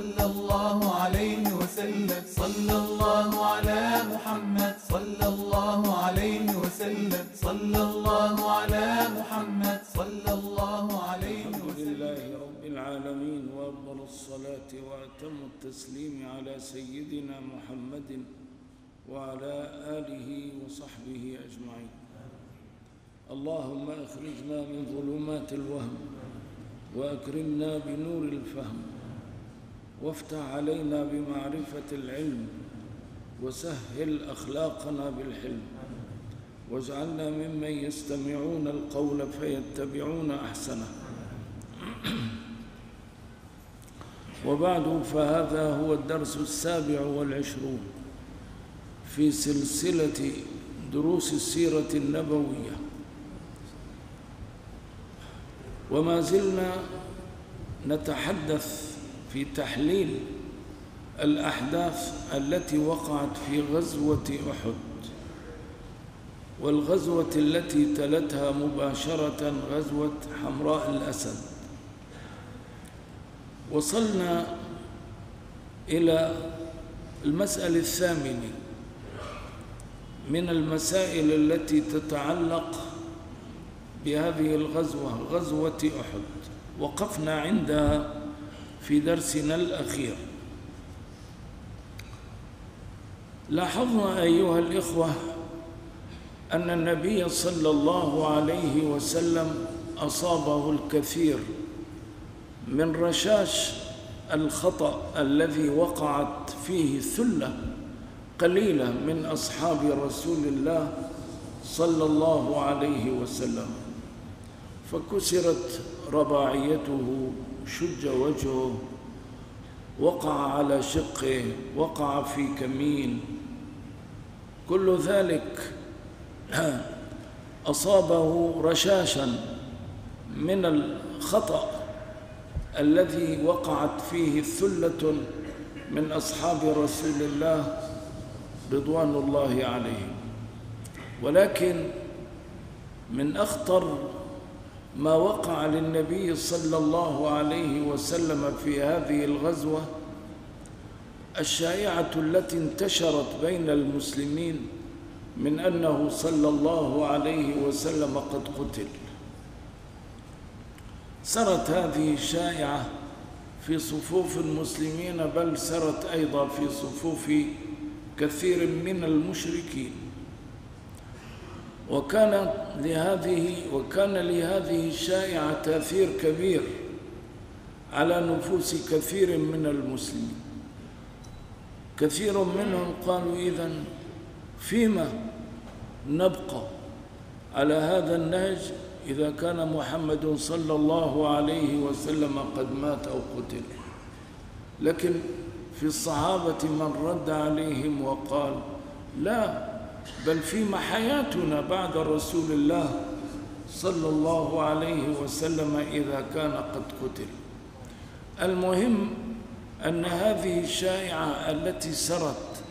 صلى الله عليه وسلم. صلى الله على محمد. صلى الله عليه وسلم. صلى الله على محمد. صلى الله عليه الحمد وسلم لله رب العالمين وأفضل الصلاة وأتم التسليم على سيدنا محمد وعلى آله وصحبه أجمعين. اللهم أخرجنا من ظلمات الوهم وأكرمنا بنور الفهم. وافتح علينا بمعرفة العلم وسهل أخلاقنا بالحلم. واجعلنا ممن يستمعون القول فيتبعون أحسنه. وبعد فهذا هو الدرس السابع والعشرون في سلسلة دروس السيرة النبوية. وما زلنا نتحدث في تحليل الأحداث التي وقعت في غزوة أحد والغزوة التي تلتها مباشرة غزوة حمراء الأسد. وصلنا إلى المسألة الثامنة من المسائل التي تتعلق بهذه الغزوة غزوة أحد. وقفنا عندها في درسنا الأخير. لاحظنا أيها الإخوة أن النبي صلى الله عليه وسلم أصابه الكثير من رشاش الخطأ الذي وقعت فيه ثلة قليلة من أصحاب رسول الله صلى الله عليه وسلم فكسرت رباعيته شج وجهه وقع على شقه وقع في كمين. كل ذلك أصابه رشاشا من الخطأ الذي وقعت فيه ثلة من أصحاب رسول الله رضوان الله عليهم. ولكن من أخطر ما وقع للنبي صلى الله عليه وسلم في هذه الغزوة الشائعة التي انتشرت بين المسلمين من أنه صلى الله عليه وسلم قد قتل. سرت هذه الشائعة في صفوف المسلمين بل سرت أيضا في صفوف كثير من المشركين. وكان لهذه وكان لهذه الشائعة تأثير كبير على نفوس كثير من المسلمين. كثير منهم قالوا إذن فيما نبقى على هذا النهج إذا كان محمد صلى الله عليه وسلم قد مات أو قتل. لكن في الصحابة من رد عليهم وقال لا بل فيما حياتنا بعد رسول الله صلى الله عليه وسلم إذا كان قد قتل. المهم أن هذه الشائعة التي سرت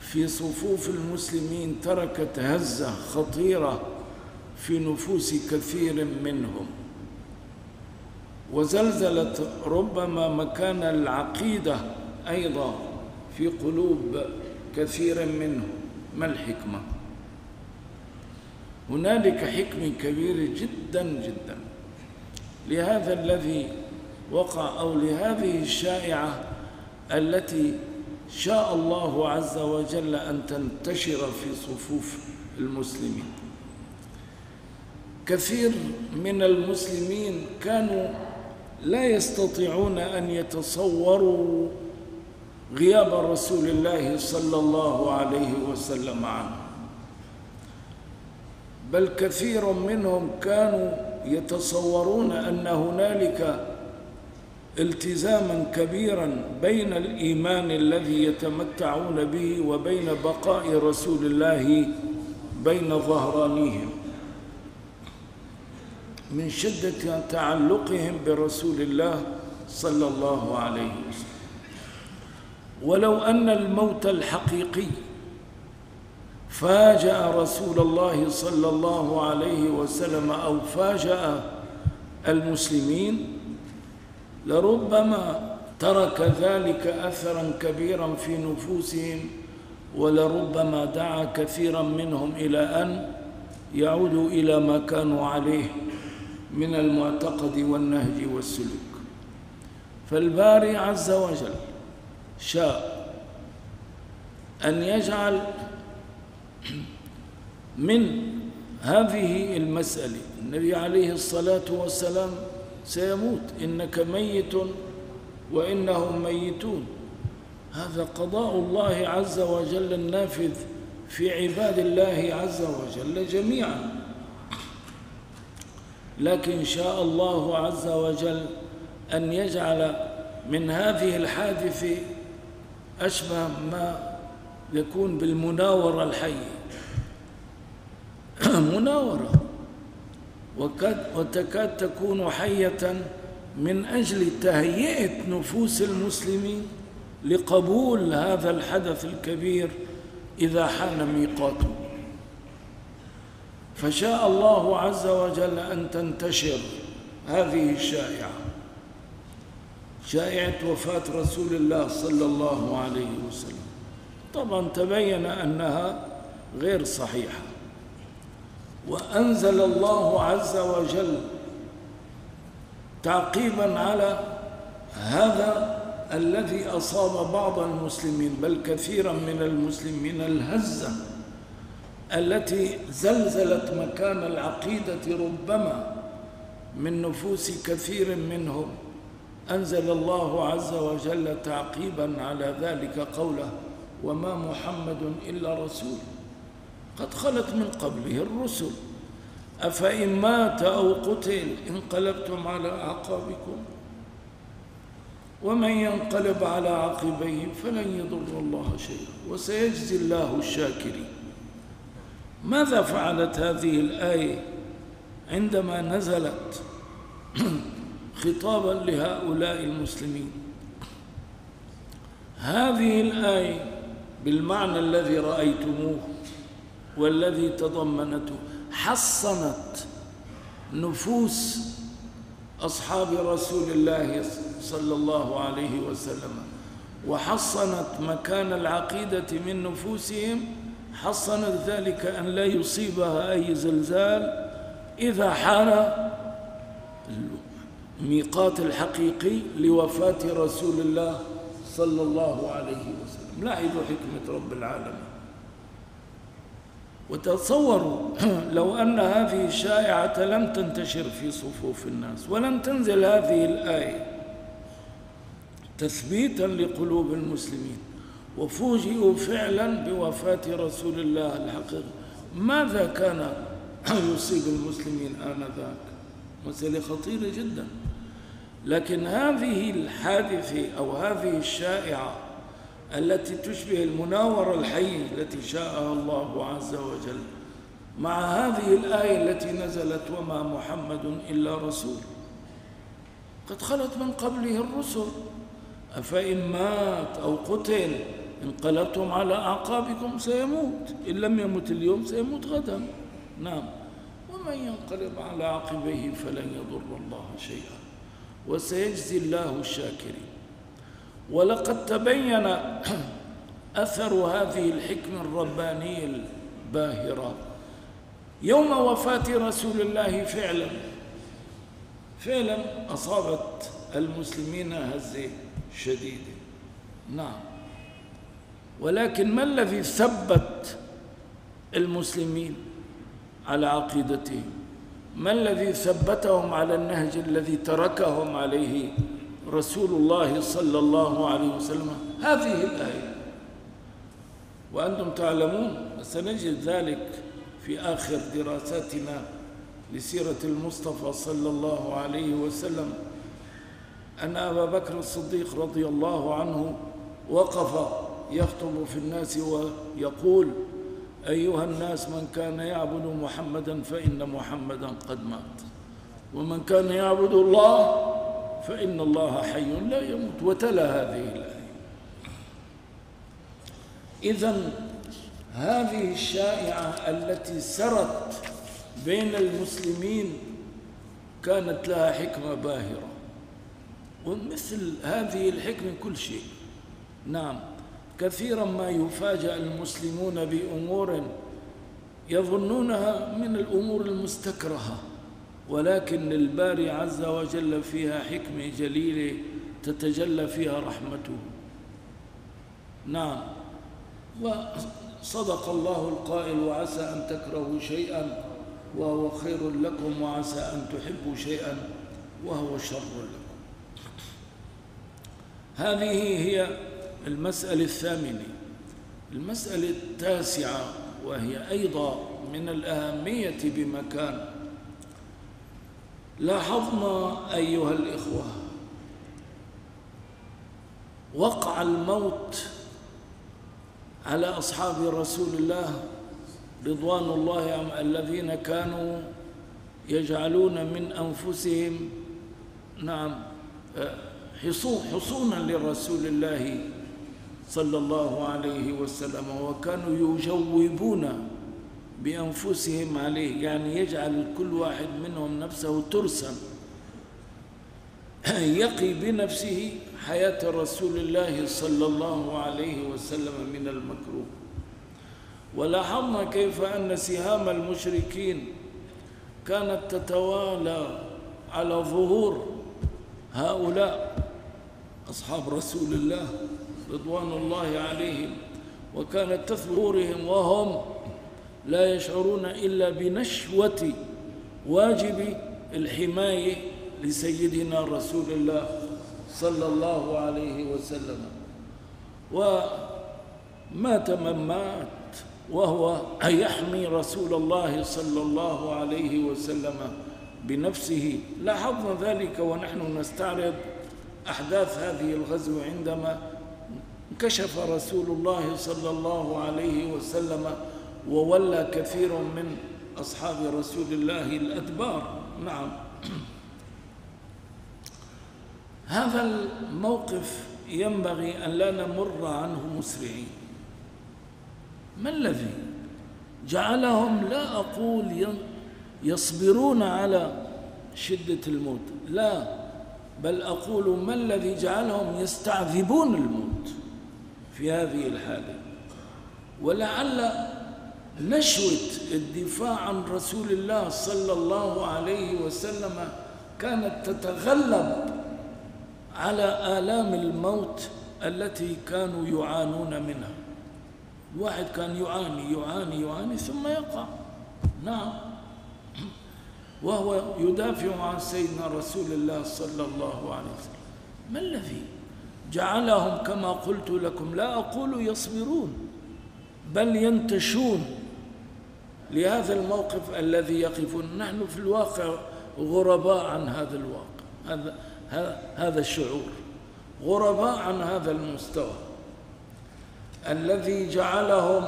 في صفوف المسلمين تركت هزة خطيرة في نفوس كثير منهم. وزلزلت ربما مكان العقيدة أيضا في قلوب كثير منهم. ما الحكمة؟ هنالك حكم كبير جدا جدا. لهذا الذي وقع أو لهذه الشائعة التي شاء الله عز وجل أن تنتشر في صفوف المسلمين. كثير من المسلمين كانوا لا يستطيعون أن يتصوروا غياب رسول الله صلى الله عليه وسلم عنه. بل كثير منهم كانوا يتصورون أن هنالك التزاما كبيرا بين الإيمان الذي يتمتعون به وبين بقاء رسول الله بين ظهرانيهم من شدة تعلقهم برسول الله صلى الله عليه وسلم. ولو أن الموت الحقيقي فاجأ رسول الله صلى الله عليه وسلم أو فاجأ المسلمين لربما ترك ذلك أثرا كبيرا في نفوسهم ولربما دعا كثيرا منهم إلى أن يعودوا إلى ما كانوا عليه من المعتقد والنهج والسلوك. فالباري عز وجل شاء أن يجعل من هذه المسألة. النبي عليه الصلاة والسلام سيموت. إنك ميت وإنهم ميتون. هذا قضاء الله عز وجل النافذ في عباد الله عز وجل جميعا. لكن شاء الله عز وجل أن يجعل من هذه الحادثة أشبه ما يكون بالمناورة الحية. مناورة. وتكاد تكون حية من أجل تهيئة نفوس المسلمين لقبول هذا الحدث الكبير إذا حان ميقاته. فشاء الله عز وجل أن تنتشر هذه الشائعة. شائعة وفاة رسول الله صلى الله عليه وسلم. طبعا تبين أنها غير صحيحة. وأنزل الله عز وجل تعقيبا على هذا الذي أصاب بعض المسلمين بل كثيرا من المسلمين الهزة التي زلزلت مكان العقيدة ربما من نفوس كثير منهم. أنزل الله عز وجل تعقيبا على ذلك قوله وما محمد إلا رسول قد خلت من قبله الرسل. أفإن مات أو قتل انقلبتم على أعقابكم. ومن ينقلب على عقبيه فلن يضر الله شيئا. وسيجزي الله الشاكرين. ماذا فعلت هذه الآية عندما نزلت؟ خطابا لهؤلاء المسلمين. هذه الآية بالمعنى الذي رأيتموه والذي تضمنته حصنت نفوس أصحاب رسول الله صلى الله عليه وسلم وحصنت مكان العقيدة من نفوسهم حصنت ذلك أن لا يصيبها أي زلزال. إذا حان الميقات الحقيقي لوفاة رسول الله صلى الله عليه وسلم. لاحظوا حكمة رب العالمين. وتصوروا لو أن هذه الشائعة لم تنتشر في صفوف الناس ولم تنزل هذه الآية تثبيتا لقلوب المسلمين وفوجئوا فعلا بوفاة رسول الله الحقيقي ماذا كان يصيب المسلمين آنذاك؟ مسألة خطيرة جدا. لكن هذه الحادثة أو هذه الشائعة التي تشبه المناورة الحية التي شاءها الله عز وجل مع هذه الآية التي نزلت وما محمد إلا رسول قد خلت من قبله الرسل أفإن مات أو قتل انقلبتم على أعقابكم سيموت إن لم يمت اليوم سيموت غدا. نعم. ومن ينقلب على عقبيه فلن يضر الله شيئا. وسيجزي الله الشاكرين. ولقد تبين أثر هذه الحكمة الربانية الباهرة. يوم وفاة رسول الله فعلا فعلا أصابت المسلمين هزة شديدة. نعم. ولكن ما الذي ثبت المسلمين على عقيدتهم؟ ما الذي ثبتهم على النهج الذي تركهم عليه رسول الله صلى الله عليه وسلم؟ هذه الآية. وأنتم تعلمون سنجد ذلك في آخر دراساتنا لسيرة المصطفى صلى الله عليه وسلم. أن أبا بكر الصديق رضي الله عنه وقف يخطب في الناس ويقول أيها الناس من كان يعبد محمدا فإن محمدا قد مات. ومن كان يعبد الله فإن الله حي لا يموت وتلا هذه الآية. إذا هذه الشائعة التي سرت بين المسلمين كانت لها حكمة باهرة. ومثل هذه الحكمة كل شيء. نعم. كثيرا ما يفاجأ المسلمون بأمور يظنونها من الأمور المستكرهة ولكن الباري عز وجل فيها حكمة جليلة تتجلى فيها رحمته. نعم. وصدق الله القائل وعسى أن تكرهوا شيئا وهو خير لكم وعسى أن تحبوا شيئا وهو شر لكم. هذه هي المسألة الثامنة. المسألة التاسعة وهي أيضا من الأهمية بمكان. لاحظنا أيها الإخوة وقع الموت على أصحاب رسول الله رضوان الله الذين كانوا يجعلون من أنفسهم نعم حصونا لرسول الله صلى الله عليه وسلم وكانوا يجوبون بأنفسهم عليه يعني يجعل كل واحد منهم نفسه ترسا يقي بنفسه حياة رسول الله صلى الله عليه وسلم من المكروه ولاحظنا كيف أن سهام المشركين كانت تتوالى على ظهور هؤلاء أصحاب رسول الله. رضوان الله عليهم وكانت تثبورهم وهم لا يشعرون إلا بنشوة واجب الحماية لسيدنا رسول الله صلى الله عليه وسلم. ومات من مات وهو يحمي رسول الله صلى الله عليه وسلم بنفسه. لاحظنا ذلك ونحن نستعرض أحداث هذه الغزو عندما انكشف رسول الله صلى الله عليه وسلم وولى كثير من أصحاب رسول الله الأدبار. نعم. هذا الموقف ينبغي أن لا نمر عنه مسرعين. ما الذي جعلهم لا أقول يصبرون على شدة الموت؟ لا بل أقول ما الذي جعلهم يستعذبون الموت؟ في هذه الحالة. ولعل نشوة الدفاع عن رسول الله صلى الله عليه وسلم كانت تتغلب على آلام الموت التي كانوا يعانون منها. الواحد كان يعاني يعاني يعاني ثم يقع. نعم. وهو يدافع عن سيدنا رسول الله صلى الله عليه وسلم. ما الذي جعلهم كما قلت لكم لا أقول يصبرون بل ينتشون لهذا الموقف الذي يقفون. نحن في الواقع غرباء عن هذا الواقع هذا هذا الشعور غرباء عن هذا المستوى الذي جعلهم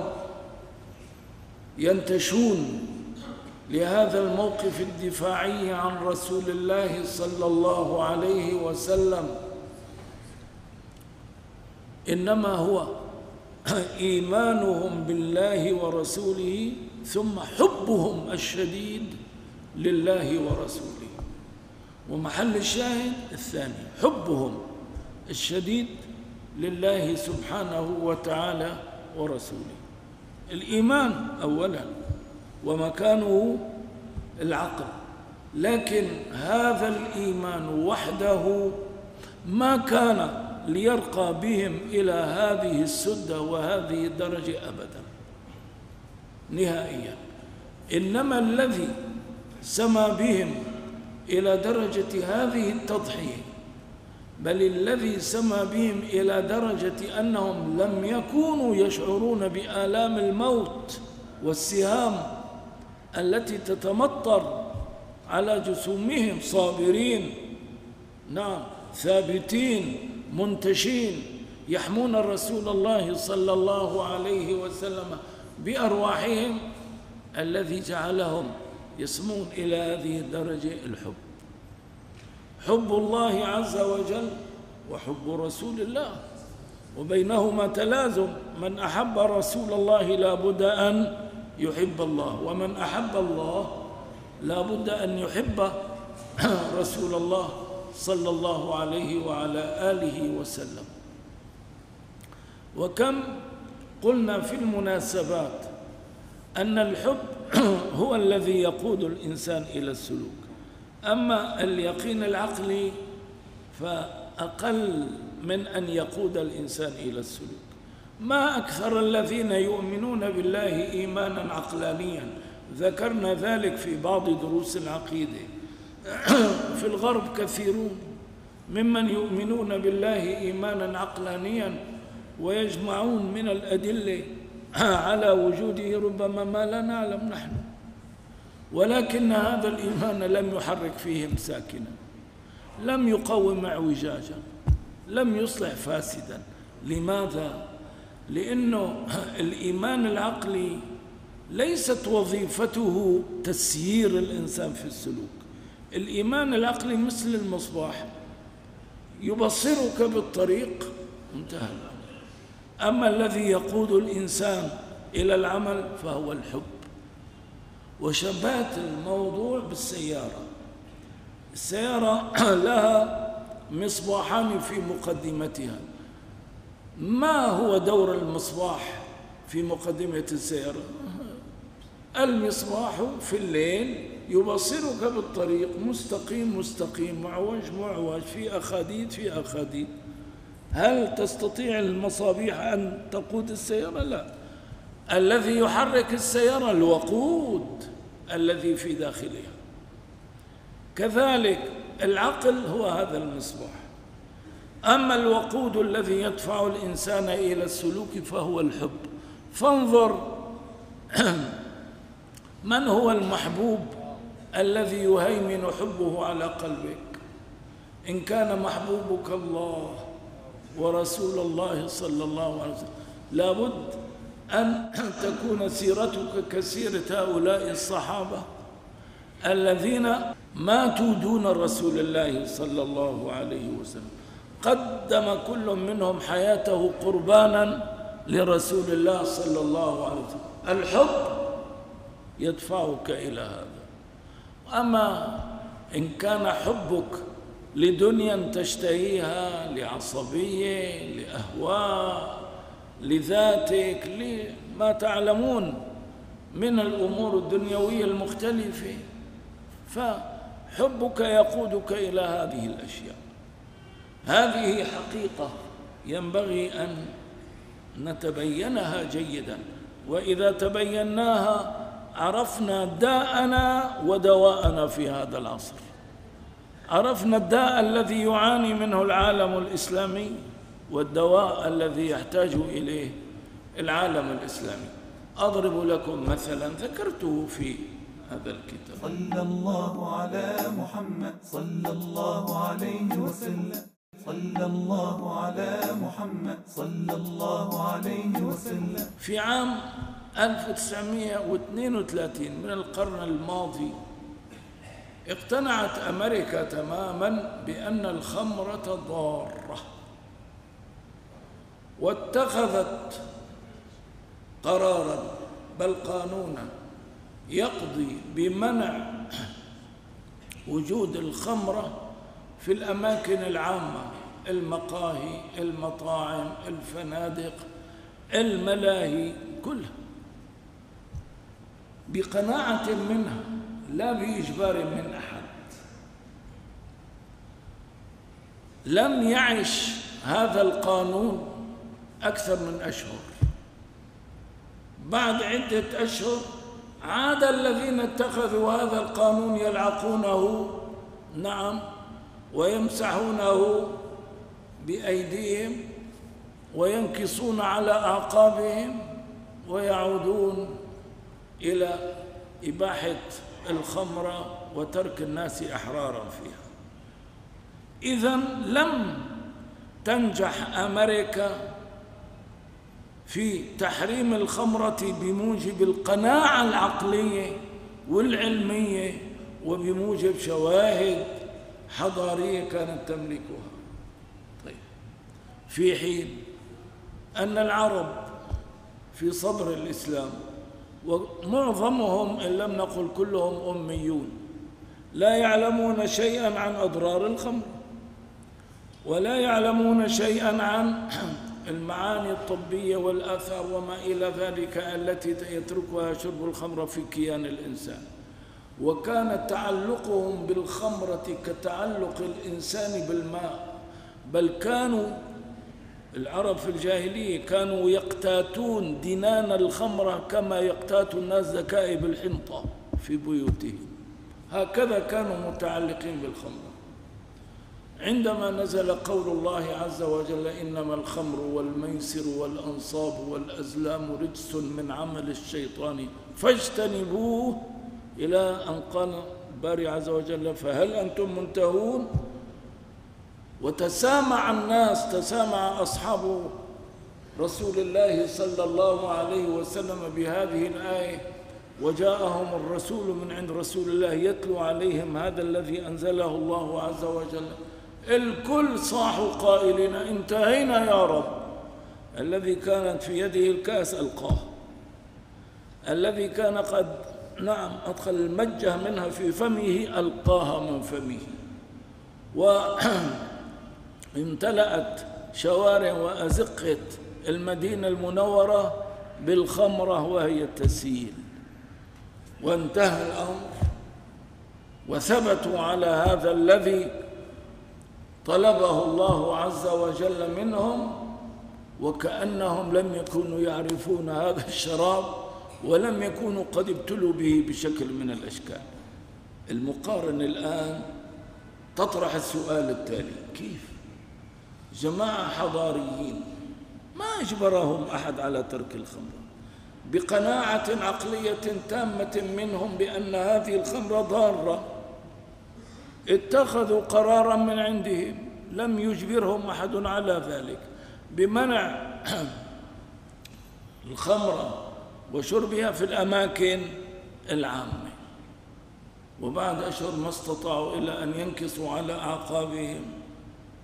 ينتشون لهذا الموقف الدفاعي عن رسول الله صلى الله عليه وسلم. إنما هو إيمانهم بالله ورسوله ثم حبهم الشديد لله ورسوله. ومحل الشاهد الثاني حبهم الشديد لله سبحانه وتعالى ورسوله. الإيمان أولا ومكانه العقل. لكن هذا الإيمان وحده ما كان ليرقى بهم إلى هذه السدة وهذه الدرجة أبدا. نهائيا. إنما الذي سمى بهم إلى درجة هذه التضحية بل الذي سمى بهم إلى درجة أنهم لم يكونوا يشعرون بآلام الموت والسهام التي تتمطر على جسومهم صابرين نعم ثابتين منتشين يحمون رسول الله صلى الله عليه وسلم بأرواحهم الذي جعلهم يسمون إلى هذه الدرجة الحب. حب الله عز وجل وحب رسول الله. وبينهما تلازم. من أحب رسول الله لا بد أن يحب الله. ومن أحب الله لا بد أن يحب رسول الله. صلى الله عليه وعلى آله وسلم. وكم قلنا في المناسبات أن الحب هو الذي يقود الإنسان إلى السلوك. أما اليقين العقلي فأقل من أن يقود الإنسان إلى السلوك. ما أكثر الذين يؤمنون بالله إيمانا عقلانيا؟ ذكرنا ذلك في بعض دروس العقيدة. في الغرب كثيرون ممن يؤمنون بالله إيمانا عقلانيا ويجمعون من الأدلة على وجوده ربما ما لا نعلم نحن. ولكن هذا الإيمان لم يحرك فيهم ساكنا لم يقوم اعوجاجا لم يصلح فاسدا. لماذا؟ لأنه الإيمان العقلي ليست وظيفته تسيير الإنسان في السلوك. الإيمان العقلي مثل المصباح. يبصرك بالطريق انتهى أما الذي يقود الإنسان إلى العمل فهو الحب. وشبهت الموضوع بالسيارة. السيارة لها مصباحان في مقدمتها. ما هو دور المصباح في مقدمة السيارة؟ المصباح في الليل يبصرك بالطريق مستقيم مستقيم معوج معوج في أخاديد في أخاديد. هل تستطيع المصابيح أن تقود السيارة؟ لا. الذي يحرك السيارة الوقود الذي في داخلها. كذلك العقل هو هذا المصباح. أما الوقود الذي يدفع الإنسان إلى السلوك فهو الحب. فانظر من هو المحبوب؟ الذي يهيمن حبه على قلبك. إن كان محبوبك الله ورسول الله صلى الله عليه وسلم لابد أن تكون سيرتك كسيرة هؤلاء الصحابة الذين ماتوا دون رسول الله صلى الله عليه وسلم. قدم كل منهم حياته قربانا لرسول الله صلى الله عليه وسلم. الحب يدفعك إلى هذا. أما إن كان حبك لدنيا تشتهيها لعصبية لأهواء لذاتك لما تعلمون من الأمور الدنيوية المختلفة فحبك يقودك إلى هذه الأشياء. هذه حقيقة ينبغي أن نتبينها جيدا وإذا تبيناها عرفنا داءنا ودواءنا في هذا العصر. عرفنا الداء الذي يعاني منه العالم الإسلامي والدواء الذي يحتاج إليه العالم الإسلامي. أضرب لكم مثلا ذكرته في هذا الكتاب. صلى الله على محمد صلى الله عليه وسلم. صلى الله على محمد صلى الله عليه وسلم. في عام 1932 من القرن الماضي اقتنعت أمريكا تماما بأن الخمرة ضارة واتخذت قرارا بل قانونا يقضي بمنع وجود الخمرة في الأماكن العامة المقاهي المطاعم الفنادق الملاهي كلها. بقناعة منها لا بإجبار من أحد. لم يعش هذا القانون أكثر من أشهر. بعد عدة أشهر عاد الذين اتخذوا هذا القانون يلعقونه نعم ويمسحونه بأيديهم وينكصون على أعقابهم ويعودون إلى إباحة الخمر وترك الناس أحرارا فيها. إذا لم تنجح أمريكا في تحريم الخمرة بموجب القناعة العقلية والعلمية وبموجب شواهد حضارية كانت تملكها. طيب في حين أن العرب في صدر الإسلام ومعظمهم إن لم نقل كلهم أميون. لا يعلمون شيئا عن أضرار الخمر ولا يعلمون شيئا عن المعاني الطبية والآثار وما إلى ذلك التي يتركها شرب الخمر في كيان الإنسان. وكان تعلقهم بالخمرة كتعلق الإنسان بالماء بل كانوا العرب في الجاهلية كانوا يقتاتون دنان الخمرة كما يقتات الناس زكائب الحنطة في بيوتهم. هكذا كانوا متعلقين بالخمر عندما نزل قول الله عز وجل إنما الخمر والميسر والأنصاب والأزلام رجس من عمل الشيطان فاجتنبوه إلى أن قال الباري عز وجل فهل أنتم منتهون؟ وتسامع الناس تسامع أصحاب رسول الله صلى الله عليه وسلم بهذه الآية. وجاءهم الرسول من عند رسول الله يتلو عليهم هذا الذي أنزله الله عز وجل. الكل صاحوا قائلين انتهينا يا رب. الذي كانت في يده الكأس ألقاه. الذي كان قد نعم أدخل المجة منها في فمه ألقاها من فمه. وامتلأت شوارع وأزقة المدينة المنورة بالخمرة وهي تسيل. وانتهى الأمر وثبتوا على هذا الذي طلبه الله عز وجل منهم وكأنهم لم يكونوا يعرفون هذا الشراب ولم يكونوا قد ابتلوا به بشكل من الأشكال. المقارن الآن تطرح السؤال التالي كيف؟ جماعة حضاريين ما أجبرهم أحد على ترك الخمر. بقناعة عقلية تامة منهم بأن هذه الخمر ضارة. اتخذوا قرارا من عندهم لم يجبرهم أحد على ذلك. بمنع الخمر وشربها في الأماكن العامة. وبعد أشهر ما استطاعوا إلا أن ينكصوا على أعقابهم.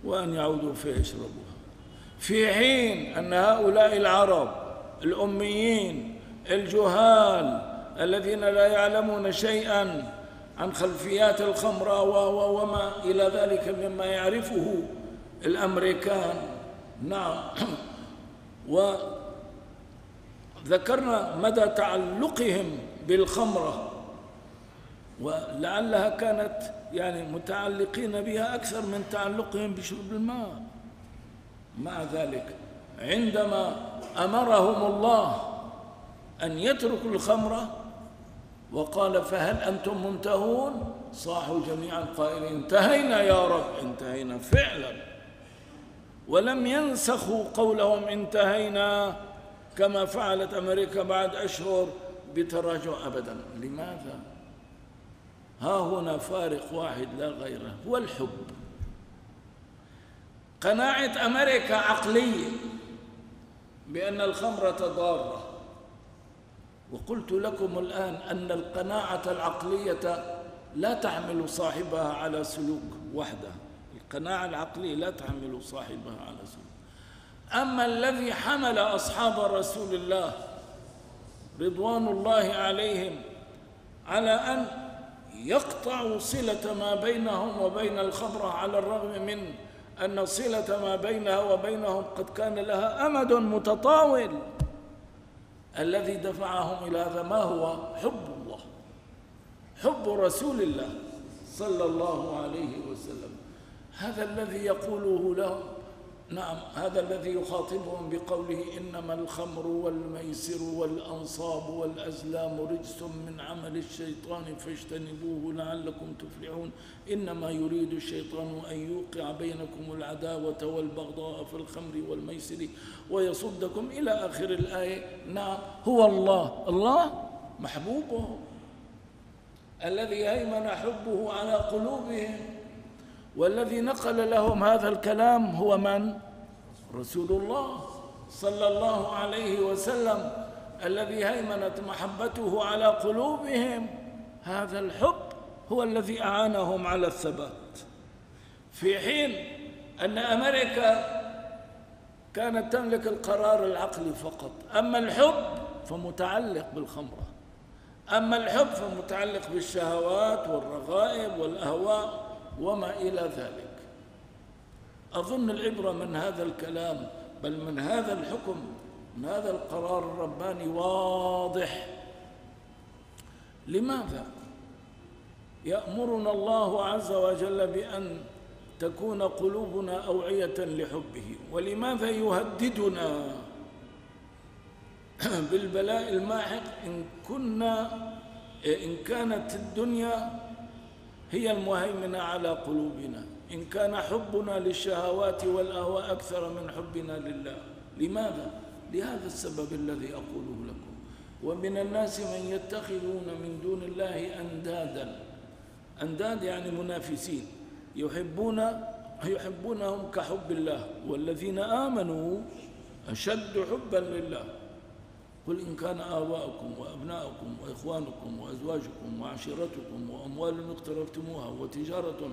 وأن يعودوا فيشربوها في حين أن هؤلاء العرب الأميين الجهال الذين لا يعلمون شيئا عن خلفيات الخمر وما إلى ذلك مما يعرفه الأمريكان نعم. وذكرنا مدى تعلقهم بالخمرة. ولعلها كانت يعني متعلقين بها أكثر من تعلقهم بشرب الماء. مع ذلك عندما أمرهم الله أن يتركوا الخمرة وقال فهل أنتم منتهون؟ صاحوا جميعا قائلين انتهينا يا رب انتهينا فعلا. ولم ينسخوا قولهم انتهينا كما فعلت أمريكا بعد أشهر بتراجع أبدا. لماذا؟ ها هنا فارق واحد لا غيره هو الحب. قناعة أمريكا عقلية بأن الخمرة ضارة وقلت لكم الآن أن القناعة العقلية لا تحمل صاحبها على سلوك وحده. القناعة العقلية لا تحمل صاحبها على سلوك. أما الذي حمل أصحاب رسول الله رضوان الله عليهم على أن يقطعوا صلة ما بينهم وبين الخمرة على الرغم من أن صلة ما بينها وبينهم قد كان لها أمد متطاول. الذي دفعهم إلى هذا ما هو؟ حب الله. حب رسول الله صلى الله عليه وسلم. هذا الذي يقوله لهم نعم هذا الذي يخاطبهم بقوله إنما الخمر والميسر والأنصاب والأزلام رجس من عمل الشيطان فاجتنبوه لعلكم تفلحون. إنما يريد الشيطان أن يوقع بينكم العداوة والبغضاء في الخمر والميسر ويصدكم إلى آخر الآية. نعم هو الله. الله محبوبه الذي هيمن حبه على قلوبهم. والذي نقل لهم هذا الكلام هو من؟ رسول الله صلى الله عليه وسلم الذي هيمنت محبته على قلوبهم. هذا الحب هو الذي أعانهم على الثبات. في حين أن أمريكا كانت تملك القرار العقلي فقط. أما الحب فمتعلق بالخمرة. أما الحب فمتعلق بالشهوات والرغائب والأهواء. وما إلى ذلك. أظن العبرة من هذا الكلام بل من هذا الحكم من هذا القرار الرباني واضح. لماذا؟ يأمرنا الله عز وجل بأن تكون قلوبنا أوعية لحبه. ولماذا يهددنا؟ بالبلاء الماحق إن كنا إن كانت الدنيا هي المهيمنة على قلوبنا. إن كان حبنا للشهوات والأهواء أكثر من حبنا لله. لماذا؟ لهذا السبب الذي أقوله لكم. ومن الناس من يتخذون من دون الله أندادا. أنداد يعني منافسين. يحبون يحبونهم كحب الله. والذين آمنوا أشد حبا لله. قل إن كان آباؤكم وأبناؤكم وإخوانكم وأزواجكم وعشيرتكم وأموال اقترفتموها وتجارة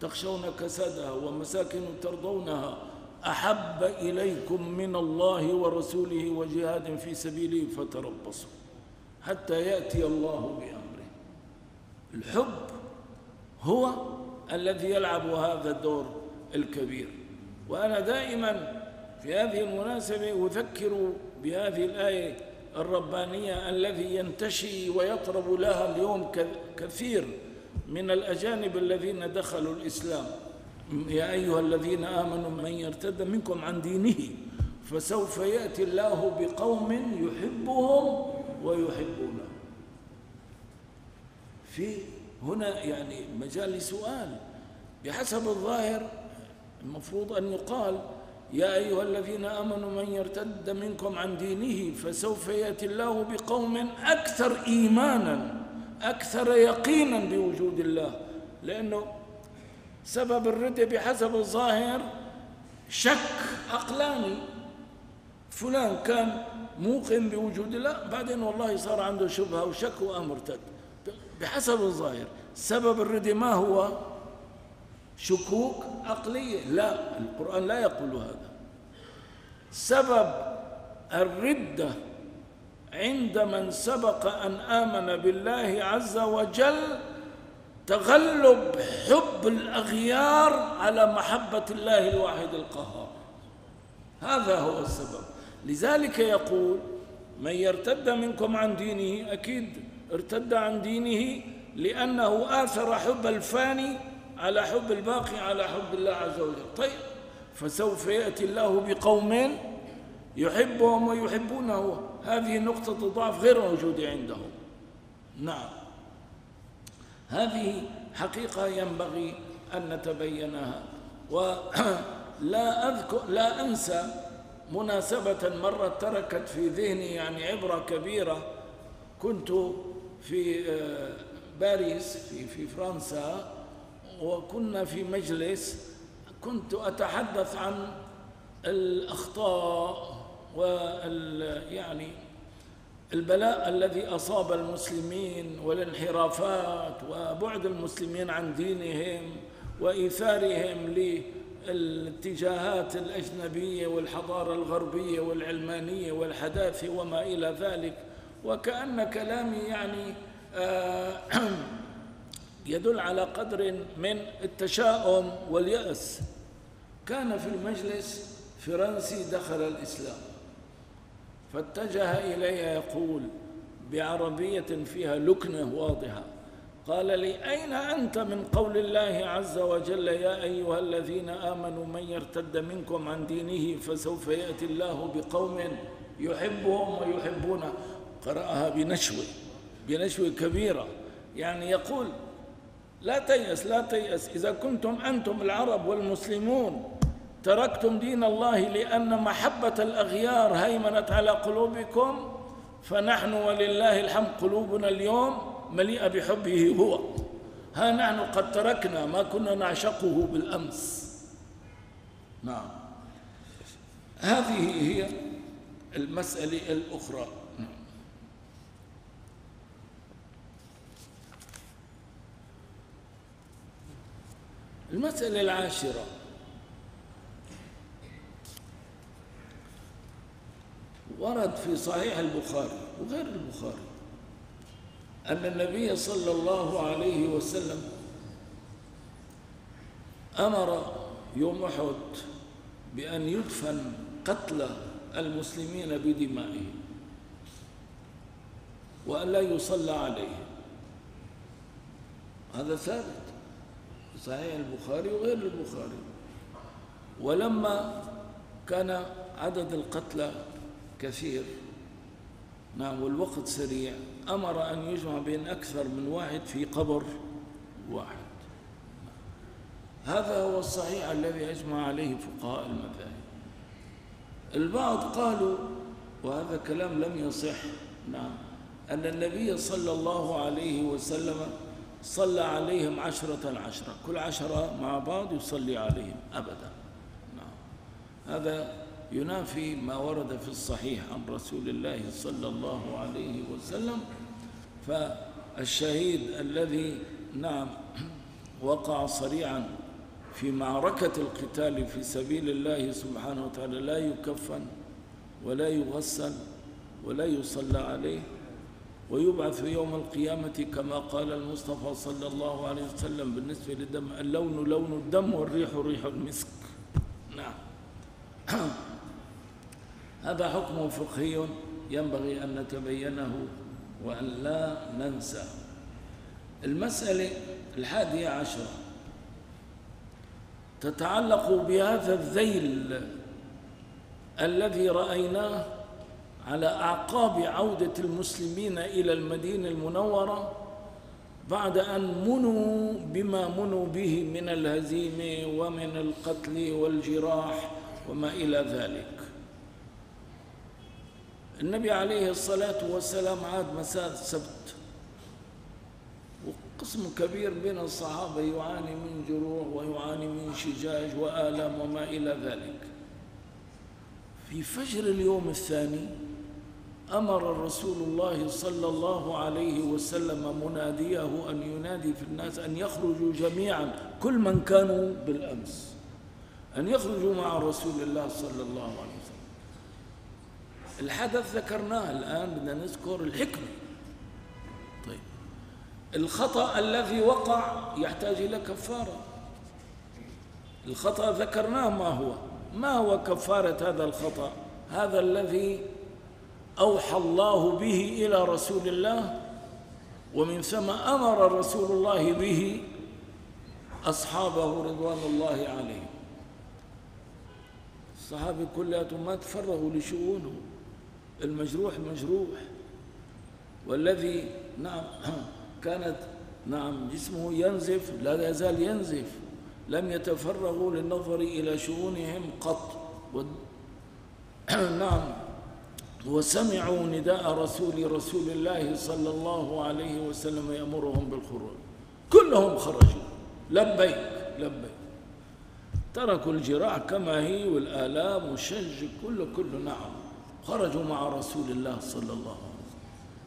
تخشون كسادها ومساكن ترضونها أحب إليكم من الله ورسوله وجهاد في سبيله فتربصوا حتى يأتي الله بأمره. الحب هو الذي يلعب هذا الدور الكبير. وأنا دائما في هذه المناسبة أذكر بهذه الآية الربانية الذي ينتشي ويطرب لها اليوم كثير من الأجانب الذين دخلوا الإسلام. يا أيها الذين آمنوا من يرتد منكم عن دينه فسوف يأتي الله بقوم يحبهم ويحبونه. في هنا يعني مجال لسؤال. بحسب الظاهر المفروض أن يقال يا أيها الذين آمنوا من يرتد منكم عن دينه فسوف يأتي الله بقوم أكثر إيمانا أكثر يقينا بوجود الله. لأنه سبب الردة بحسب الظاهر شك عقلاني. فلان كان موقن بوجود الله بعدين والله صار عنده شبهة وشك وقام ارتد بحسب الظاهر سبب الردة ما هو؟ شكوك عقلية. لا القرآن لا يقول هذا. سبب الردة عند من سبق أن آمن بالله عز وجل تغلب حب الأغيار على محبة الله الواحد القهار. هذا هو السبب. لذلك يقول من يرتد منكم عن دينه أكيد ارتد عن دينه لأنه آثر حب الفاني على حب الباقي على حب الله عز وجل. طيب فسوف يأتي الله بقوم يحبهم ويحبونه. هذه نقطة ضعف غير موجودة عندهم. نعم. هذه حقيقة ينبغي أن نتبينها. ولا أذكر لا أنسى مناسبة مرت تركت في ذهني يعني عبرة كبيرة. كنت في آه، باريس في في فرنسا. وكنا في مجلس كنت أتحدث عن الأخطاء يعني البلاء الذي أصاب المسلمين والانحرافات وبعد المسلمين عن دينهم وإيثارهم للاتجاهات الأجنبية والحضارة الغربية والعلمانية والحداثة وما إلى ذلك. وكأن كلامي يعني آه، يدل على قدر من التشاؤم واليأس. كان في المجلس فرنسي دخل الإسلام. فاتجه إلي يقول بعربية فيها لكنة واضحة. قال لي أين أنت من قول الله عز وجل يا أيها الذين آمنوا من يرتد منكم عن دينه فسوف يأتي الله بقوم يحبهم ويحبونه. قرأها بنشوة بنشوة كبيرة. يعني يقول لا تيأس لا تيأس. إذا كنتم أنتم العرب والمسلمون تركتم دين الله لأن محبة الأغيار هيمنت على قلوبكم فنحن ولله الحمد قلوبنا اليوم مليئة بحبه هو. ها نحن قد تركنا ما كنا نعشقه بالأمس. نعم. هذه هي المسألة الأخرى نعم. المسألة العاشرة. ورد في صحيح البخاري وغير البخاري أن النبي صلى الله عليه وسلم أمر يوم أحد بأن يدفن قتلى المسلمين بدمائهم وأن لا يصلى عليهم هذا ثابت. صحيح البخاري وغير البخاري. ولما كان عدد القتلى كثير نعم والوقت سريع أمر أن يجمع بين أكثر من واحد في قبر واحد. هذا هو الصحيح الذي أجمع عليه فقهاء المذاهب. البعض قالوا وهذا كلام لم يصح نعم أن النبي صلى الله عليه وسلم صلى عليهم عشرة عشرة كل عشرة مع بعض يصلي عليهم أبدا. نعم. هذا ينافي ما ورد في الصحيح عن رسول الله صلى الله عليه وسلم. فالشهيد الذي نعم وقع صريعا في معركة القتال في سبيل الله سبحانه وتعالى لا يكفن ولا يغسل ولا يصلى عليه ويبعث يوم القيامة كما قال المصطفى صلى الله عليه وسلم بالنسبة للدم اللون لون الدم والريح ريح المسك. نعم. هذا حكم فقهي ينبغي أن نتبينه وأن لا ننسى. المسألة الحادية عشرة. تتعلق بهذا الذيل الذي رأيناه على أعقاب عودة المسلمين إلى المدينة المنورة بعد أن منوا بما منوا به من الهزيمة ومن القتل والجراح وما إلى ذلك. النبي عليه الصلاة والسلام عاد مساء السبت وقسم كبير من الصحابة يعاني من جروح ويعاني من شجاج وآلام وما إلى ذلك. في فجر اليوم الثاني أمر رسول الله صلى الله عليه وسلم مناديه أن ينادي في الناس أن يخرجوا جميعا كل من كانوا بالأمس أن يخرجوا مع رسول الله صلى الله عليه وسلم. الحدث ذكرناه الآن بدنا نذكر الحكمة. طيب الخطأ الذي وقع يحتاج إلى كفارة. الخطأ ذكرناه ما هو؟ ما هو كفارة هذا الخطأ؟ هذا الذي أوحى الله به إلى رسول الله ومن ثم أمر رسول الله به أصحابه رضوان الله عليهم. الصحابة كلهم ما تفرغوا لشؤونهم المجروح مجروح. والذي نعم كانت نعم جسمه ينزف لا يزال ينزف. لم يتفرغوا للنظر إلى شؤونهم قط. نعم وسمعوا نداء رسول رسول الله صلى الله عليه وسلم يأمرهم بالخروج. كلهم خرجوا. لبيك لبيك. تركوا الجراح كما هي والآلام والشج كله كله نعم. خرجوا مع رسول الله صلى الله عليه وسلم.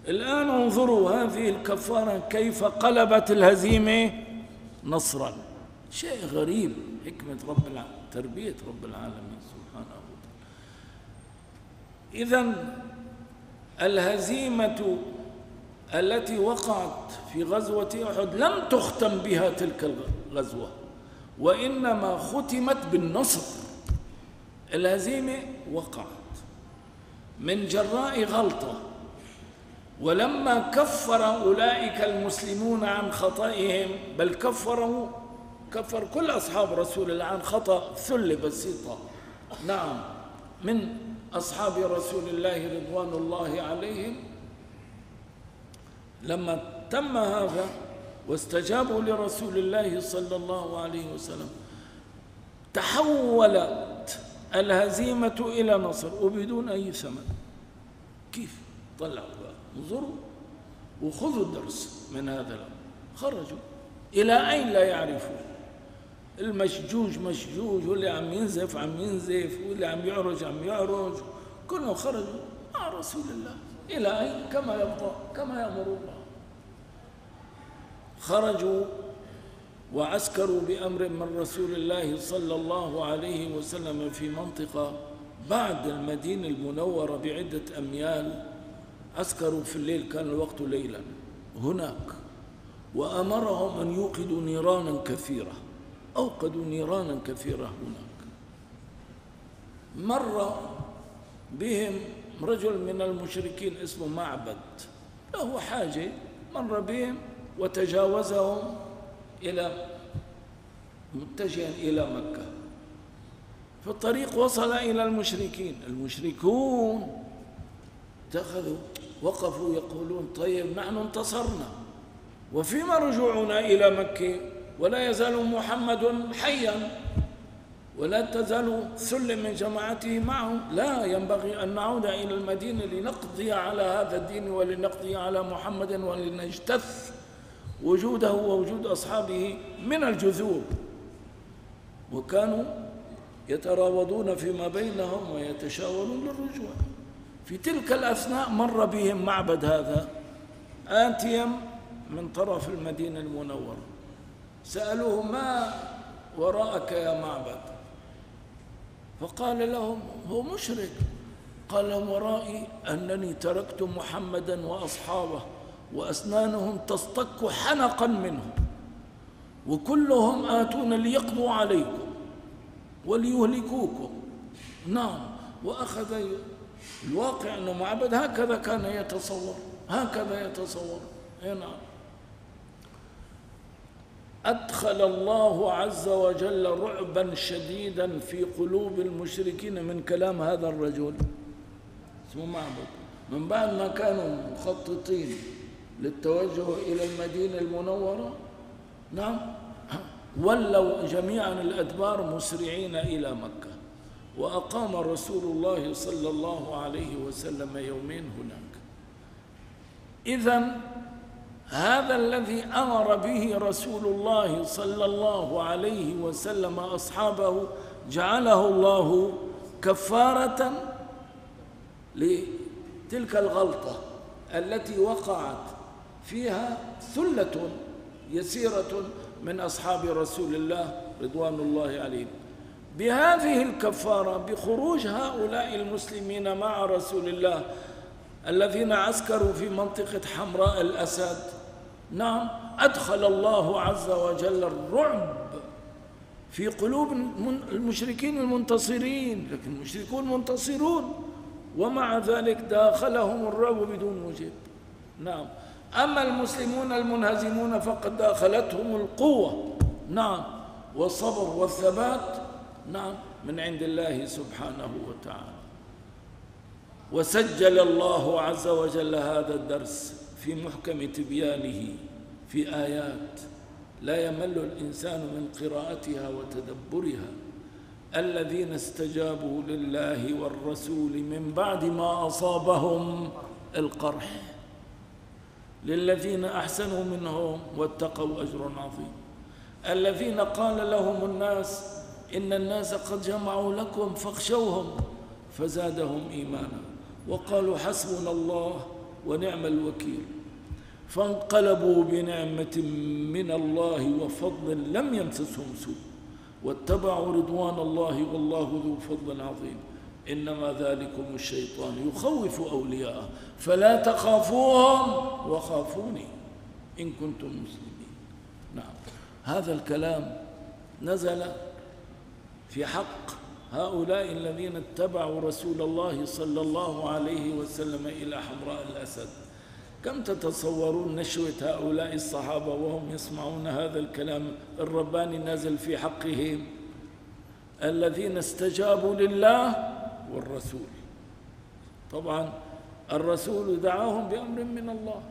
الآن انظروا هذه الكفارة كيف قلبت الهزيمة نصرا. شيء غريب. حكمة رب العالمين تربية رب العالمين. إذا الهزيمة التي وقعت في غزوة أحد لم تختم بها تلك الغزوة وإنما ختمت بالنصر. الهزيمة وقعت من جراء غلطة ولما كفر أولئك المسلمون عن خطئهم بل كفروا كفر كل أصحاب رسول الله عن خطأ ثلة بسيطة. نعم من أصحاب رسول الله رضوان الله عليهم لما تم هذا واستجابوا لرسول الله صلى الله عليه وسلم تحولت الهزيمة إلى نصر وبدون أي ثمن. كيف؟ طلعوا انظروا وخذوا الدرس من هذا الأمر. خرجوا إلى أين لا يعرفون؟ المشجوج مشجوج واللي عم ينزف عم ينزف واللي عم يعرج عم يعرج. كلهم خرجوا. مع رسول الله. إلى أين؟ كما يرضى كما يأمر الله. خرجوا وعسكروا بأمر من رسول الله صلى الله عليه وسلم في منطقة بعد المدينة المنورة بعدة أميال. عسكروا في الليل كان الوقت ليلا. هناك وأمرهم أن يوقدوا نيرانا كثيرة. أوقدوا نيرانا كثيرة هناك. مر بهم رجل من المشركين اسمه معبد. له حاجة مر بهم وتجاوزهم إلى متجها إلى مكة. في الطريق وصل إلى المشركين. المشركون اتخذوا وقفوا يقولون طيب نحن انتصرنا. وفيما رجوعنا إلى مكة؟ ولا يزال محمد حيا ولا تزال سل من جماعته معه. لا ينبغي أن نعود إلى المدينة لنقضي على هذا الدين ولنقضي على محمد ولنجتث وجوده ووجود أصحابه من الجذور وكانوا يتراوضون فيما بينهم ويتشاورون للرجوع. في تلك الأثناء مر بهم معبد هذا آتيا من طرف المدينة المنورة. سألوه ما وراءك يا معبد. فقال لهم هو مشرك. قال ورائي أنني تركت محمدا وأصحابه وأسنانهم تصطك حنقا منهم وكلهم آتون ليقضوا عليكم وليهلكوكم. نعم وأخذ الواقع أنه معبد هكذا كان يتصور هكذا يتصور. نعم. أدخل الله عز وجل رعبا شديدا في قلوب المشركين من كلام هذا الرجل. اسمه معبد من بعد ما كانوا مخططين للتوجه إلى المدينة المنورة نعم ولوا جميعا الأدبار مسرعين إلى مكة. وأقام رسول الله صلى الله عليه وسلم يومين هناك. إذا هذا الذي أمر به رسول الله صلى الله عليه وسلم أصحابه جعله الله كفارة لتلك الغلطة التي وقعت فيها ثلة يسيرة من أصحاب رسول الله رضوان الله عليهم. بهذه الكفارة بخروج هؤلاء المسلمين مع رسول الله الذين عسكروا في منطقة حمراء الأسد نعم أدخل الله عز وجل الرعب في قلوب المشركين المنتصرين لكن المشركون منتصرون ومع ذلك داخلهم الرعب بدون موجب نعم. أما المسلمون المنهزمون فقد داخلتهم القوة. نعم. والصبر والثبات نعم من عند الله سبحانه وتعالى. وسجل الله عز وجل هذا الدرس. في محكم تبيانه في آيات لا يمل الإنسان من قراءتها وتدبرها. الذين استجابوا لله والرسول من بعد ما أصابهم القرح. للذين أحسنوا منهم واتقوا أجر عظيم. الذين قال لهم الناس إن الناس قد جمعوا لكم فاخشوهم فزادهم إيمانا. وقالوا حسبنا الله ونعم الوكيل. فانقلبوا بنعمة من الله وفضل لم يمسسهم سوء. واتبعوا رضوان الله والله ذو فضل عظيم. إنما ذلكم الشيطان يخوف أولياءه. فلا تخافوهم وخافوني إن كنتم مسلمين. نعم. هذا الكلام نزل في حق هؤلاء الذين اتبعوا رسول الله صلى الله عليه وسلم إلى حمراء الأسد. كم تتصورون نشوة هؤلاء الصحابة وهم يسمعون هذا الكلام الرباني نازل في حقهم؟ الذين استجابوا لله والرسول. طبعا الرسول دعاهم بأمر من الله.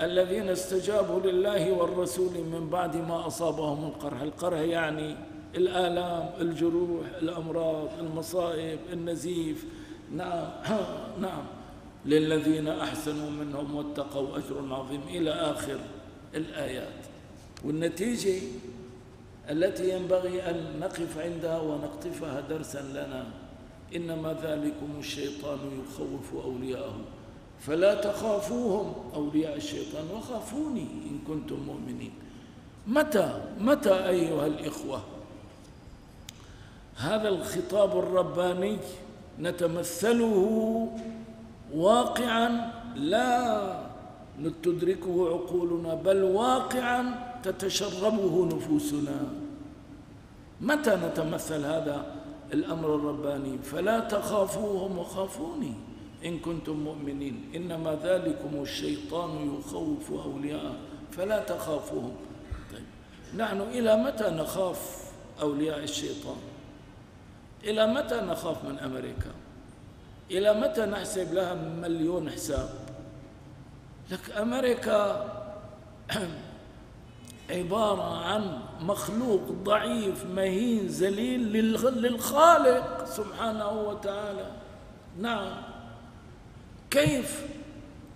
الذين استجابوا لله والرسول من بعد ما أصابهم القرح. القرح يعني الآلام الجروح الأمراض المصائب النزيف. نعم نعم. للذين أحسنوا منهم واتقوا أجر عظيم إلى آخر الآيات. والنتيجة التي ينبغي أن نقف عندها ونقطفها درسا لنا. إنما ذلكم الشيطان يخوف أولياءه. فلا تخافوهم. أولياء الشيطان وخافوني إن كنتم مؤمنين. متى؟ متى أيها الإخوة؟ هذا الخطاب الرباني نتمثله واقعا لا تدركه عقولنا بل واقعا تتشربه نفوسنا. متى نتمثل هذا الأمر الرباني؟ فلا تخافوهم وخافوني إن كنتم مؤمنين. إنما ذلكم الشيطان يخوف أولياءه فلا تخافوهم. طيب نحن إلى متى نخاف أولياء الشيطان؟ إلى متى نخاف من أمريكا؟ إلى متى نحسب لها مليون حساب؟ لك أمريكا عبارة عن مخلوق ضعيف مهين ذليل للخالق سبحانه وتعالى. نعم. كيف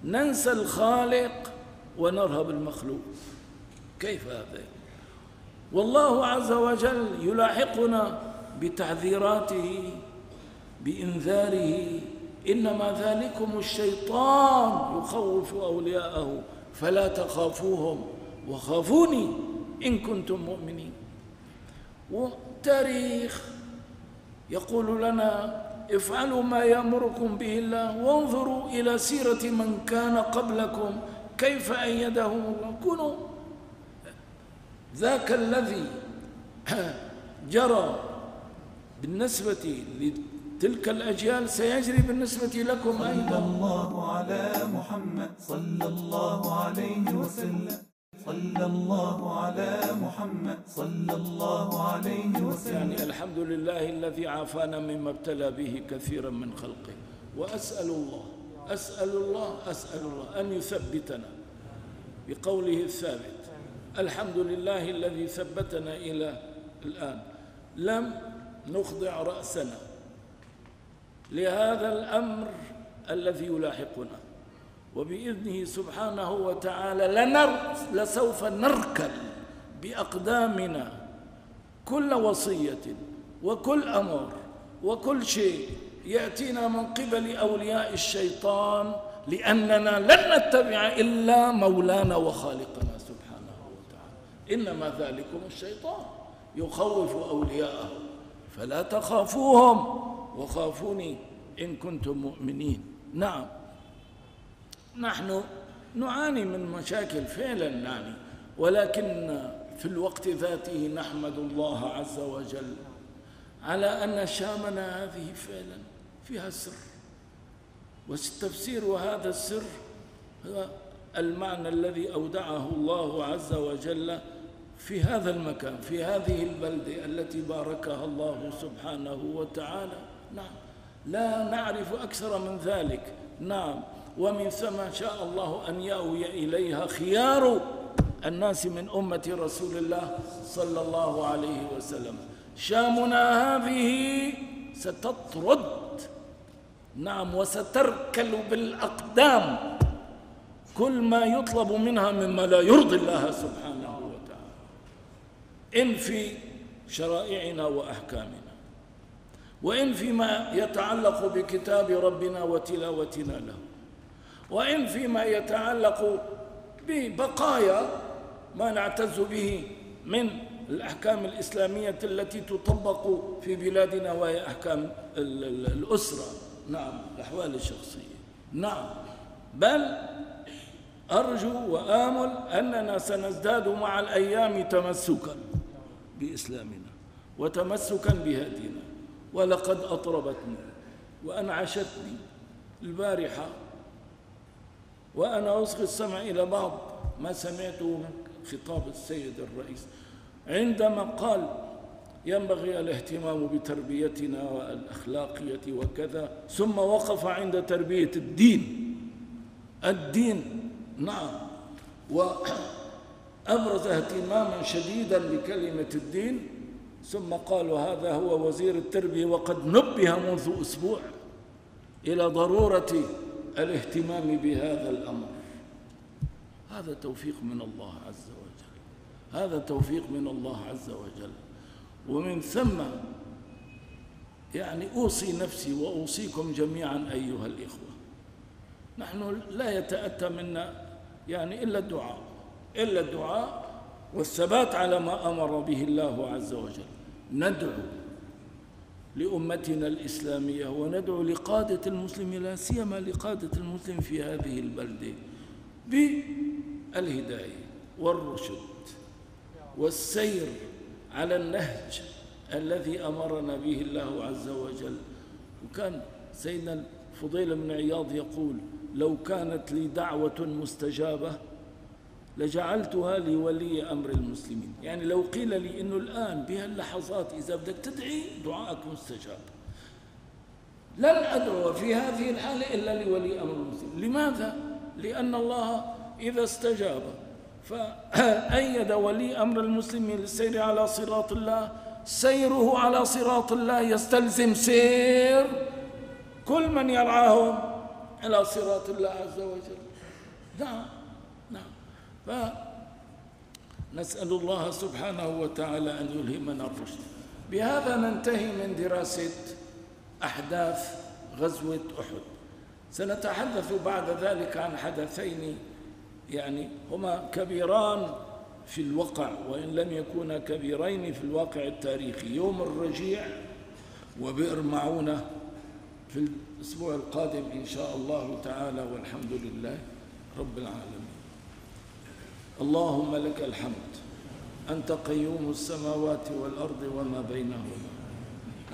ننسى الخالق ونرهب المخلوق؟ كيف هذا؟ والله عز وجل يلاحقنا بتعذيراته بإنذاره. إنما ذلكم الشيطان يخوف أولياءه فلا تخافوهم وخافوني إن كنتم مؤمنين. والتاريخ يقول لنا افعلوا ما يأمركم به الله وانظروا إلى سيرة من كان قبلكم كيف أيدهم الله. كونوا ذاك الذي جرى بالنسبة لتلك الأجيال سيجري بالنسبة لكم أيضا. صلى الله على محمد. صلى الله عليه وسلم. صلى الله على محمد. صلى الله عليه وسلم. يعني الحمد لله الذي عافانا مما ابتلى به كثيرا من خلقه. وأسأل الله أسأل الله أسأل الله أن يثبتنا. بقوله الثابت الحمد لله الذي ثبتنا إلى الآن. لم نخضع رأسنا. لهذا الأمر الذي يلاحقنا. وبإذنه سبحانه وتعالى لنر لسوف نركل بأقدامنا كل وصية وكل أمر وكل شيء يأتينا من قبل أولياء الشيطان لأننا لن نتبع إلا مولانا وخالقنا سبحانه وتعالى. إنما ذلكم الشيطان يخوف أولياءه فلا تخافوهم. وخافوني إن كنتم مؤمنين. نعم. نحن نعاني من مشاكل فعلا نعاني ولكن في الوقت ذاته نحمد الله عز وجل على أن شامنا هذه فعلا فيها سر. وتفسير هذا السر هو المعنى الذي أودعه الله عز وجل في هذا المكان في هذه البلدة التي باركها الله سبحانه وتعالى. نعم. لا نعرف أكثر من ذلك. نعم. ومن ثم شاء الله أن يأوي إليها خيار الناس من أمة رسول الله صلى الله عليه وسلم. شامنا هذه ستطرد. نعم. وستركل بالأقدام. كل ما يطلب منها مما لا يرضي الله سبحانه وتعالى. إن في شرائعنا وأحكامنا. وإن فيما يتعلق بكتاب ربنا وتلاوتنا له. وإن فيما يتعلق ببقايا ما نعتز به من الأحكام الإسلامية التي تطبق في بلادنا وهي أحكام الأسرة. نعم الأحوال الشخصية. نعم. بل أرجو وآمل أننا سنزداد مع الأيام تمسكا بإسلامنا وتمسكا بهدينا. ولقد أطربتني وأنعشتني البارحة وأنا أصغي السمع إلى بعض ما سمعته من خطاب السيد الرئيس. عندما قال ينبغي الاهتمام بتربيتنا والأخلاقية وكذا ثم وقف عند تربية الدين. الدين نعم. وأبرز اهتماما شديدا بكلمة الدين ثم قالوا هذا هو وزير التربية وقد نبه منذ أسبوع إلى ضرورة الاهتمام بهذا الأمر. هذا توفيق من الله عز وجل. هذا توفيق من الله عز وجل. ومن ثم يعني أوصي نفسي وأوصيكم جميعا أيها الإخوة. نحن لا يتأتى منا يعني إلا الدعاء. إلا الدعاء والثبات على ما أمر به الله عز وجل. ندعو لأمتنا الإسلامية وندعو لقادة المسلمين لا سيما لقادة المسلم في هذه البلدة بالهداية والرشد والسير على النهج الذي أمرنا به الله عز وجل. وكان سيدنا الفضيل بن عياض يقول لو كانت لي دعوة مستجابة لجعلتها لولي أمر المسلمين. يعني لو قيل لي أنه الآن بهاللحظات إذا بدك تدعي دعائك مستجاب. لن أدعو في هذه الحالة إلا لولي أمر المسلمين. لماذا؟ لأن الله إذا استجاب فأيد ولي أمر المسلمين للسير على صراط الله سيره على صراط الله يستلزم سير كل من يرعاهم على صراط الله عز وجل. نعم نعم. فنسأل الله سبحانه وتعالى أن يلهمنا الرشد. بهذا ننتهي من دراسة أحداث غزوة أحد. سنتحدث بعد ذلك عن حدثين يعني هما كبيران في الوقع وإن لم يكونا كبيرين في الواقع التاريخي. يوم الرجيع وبئر معونة في الأسبوع القادم إن شاء الله تعالى والحمد لله رب العالمين. اللهم لك الحمد. أنت قيوم السماوات والأرض وما بينهما.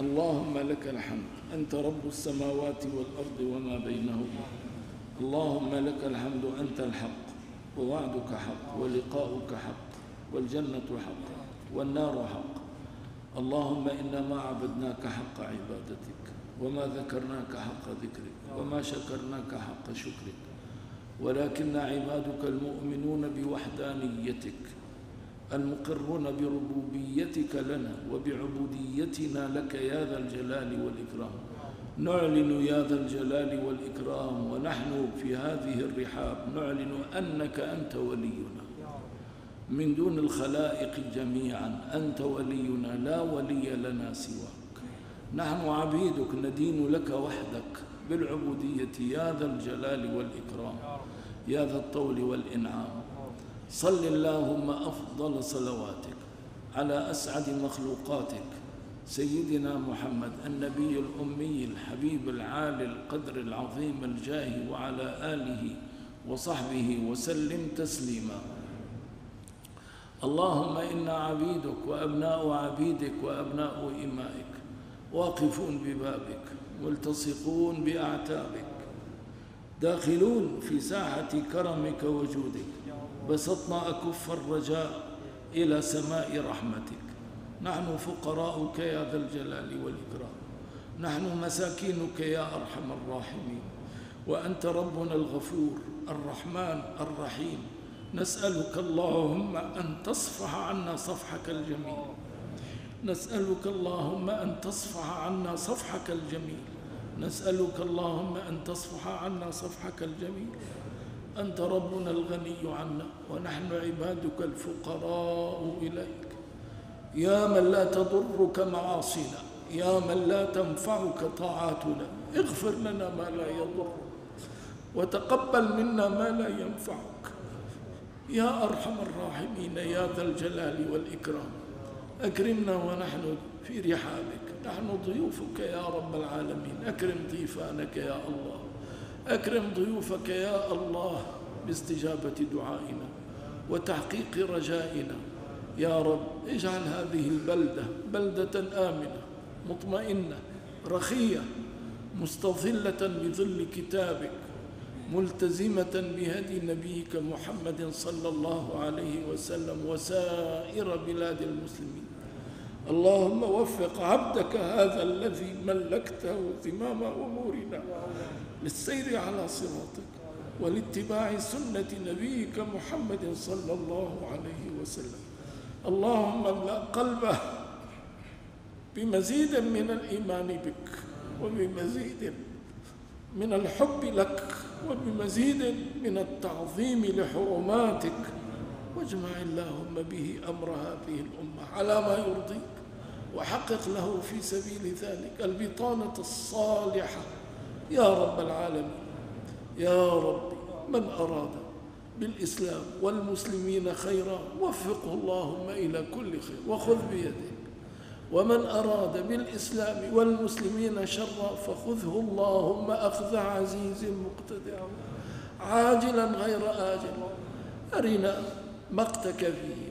اللهم لك الحمد. أنت رب السماوات والأرض وما بينهما. اللهم لك الحمد. أنت الحق. ووعدك حق. ولقاؤك حق. والجنة حق. والنار حق. اللهم إنا ما عبدناك حق عبادتك. وما ذكرناك حق ذكرك. وما شكرناك حق شكرك. ولكن عبادك المؤمنون بوحدانيتك المقرون بربوبيتك لنا وبعبوديتنا لك يا ذا الجلال والإكرام. نعلن يا ذا الجلال والإكرام ونحن في هذه الرحاب نعلن أنك أنت ولينا. من دون الخلائق جميعا أنت ولينا لا ولي لنا سواك. نحن عبيدك ندين لك وحدك. بالعبودية يا ذا الجلال والإكرام يا ذا الطول والإنعام. صل اللهم أفضل صلواتك على أسعد مخلوقاتك. سيدنا محمد النبي الأمي الحبيب العالي القدر العظيم الجاه وعلى آله وصحبه وسلم تسليما. اللهم إنا عبيدك وأبناء عبيدك وأبناء إمائك واقفون ببابك. ملتصقون بأعتابك. داخلون في ساحة كرمك وجودك. بسطنا أكف الرجاء إلى سماء رحمتك. نحن فقراؤك يا ذا الجلال والإكرام. نحن مساكينك يا أرحم الراحمين. وأنت ربنا الغفور الرحمن الرحيم. نسألك اللهم أن تصفح عنا صفحك الجميل. نسألك اللهم أن تصفح عنا صفحك الجميل. نسألك اللهم أن تصفح عنا صفحك الجميل. أنت ربنا الغني عنا ونحن عبادك الفقراء إليك. يا من لا تضرك معاصينا يا من لا تنفعك طاعاتنا. اغفر لنا ما لا يضرك وتقبل منا ما لا ينفعك. يا أرحم الراحمين يا ذا الجلال والإكرام. أكرمنا ونحن في رحابك. نحن ضيوفك يا رب العالمين. أكرم ضيفانك يا الله. أكرم ضيوفك يا الله باستجابة دعائنا وتحقيق رجائنا. يا رب اجعل هذه البلدة بلدة آمنة مطمئنة رخية مستظلة بظل كتابك ملتزمة بهدي نبيك محمد صلى الله عليه وسلم وسائر بلاد المسلمين. اللهم وفق عبدك هذا الذي ملكته زمام أمورنا للسير على صراطك ولاتباع سنة نبيك محمد صلى الله عليه وسلم. اللهم املأ قلبه بمزيد من الإيمان بك وبمزيد من الحب لك وبمزيد من التعظيم لحرماتك. واجمع اللهم به أمر هذه الأمة على ما يرضيك وحقق له في سبيل ذلك البطانة الصالحة. يا رب العالمين يا رب من أراد بالإسلام والمسلمين خيرا وفقه اللهم إلى كل خير وخذ بيده ومن أراد بالإسلام والمسلمين شرا فخذه اللهم أخذ عزيز مقتدر عاجلا غير آجل. أرنا مقتك فيه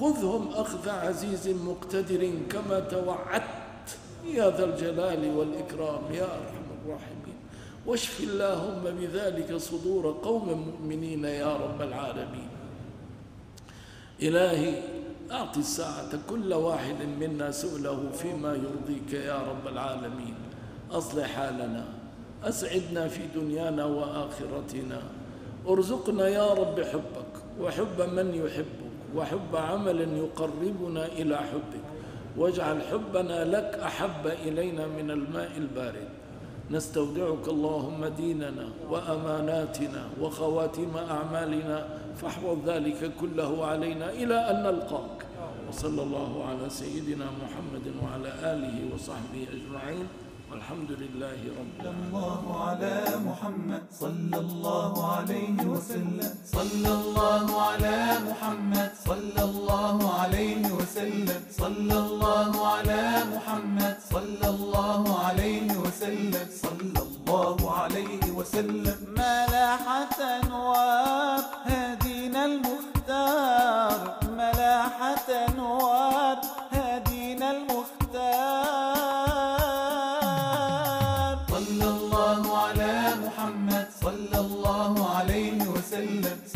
خذهم أخذ عزيز مقتدر كما توعدت. يا ذا الجلال والإكرام يا أرحم الراحمين. واشف اللهم بذلك صدور قوم مؤمنين يا رب العالمين. إلهي أعط الساعة كل واحد منا سؤله فيما يرضيك يا رب العالمين. أصلح حالنا أسعدنا في دنيانا وآخرتنا. ارزقنا يا رب حبك. وحب من يحبك وحب عمل يقربنا إلى حبك. واجعل حبنا لك أحب إلينا من الماء البارد. نستودعك اللهم ديننا وأماناتنا وخواتم أعمالنا. فاحفظ ذلك كله علينا إلى أن نلقاك. وصلى الله على سيدنا محمد وعلى آله وصحبه أجمعين. والحمد لله رب العالمين الله على محمد. صلى الله عليه وسلم. صلى الله على محمد. صلى الله عليه وسلم. صلى الله على محمد. صلى الله عليه وسلم. صلى الله عليه وسلم ملاحة أنوار هدينا المختار. ملاحة أنوار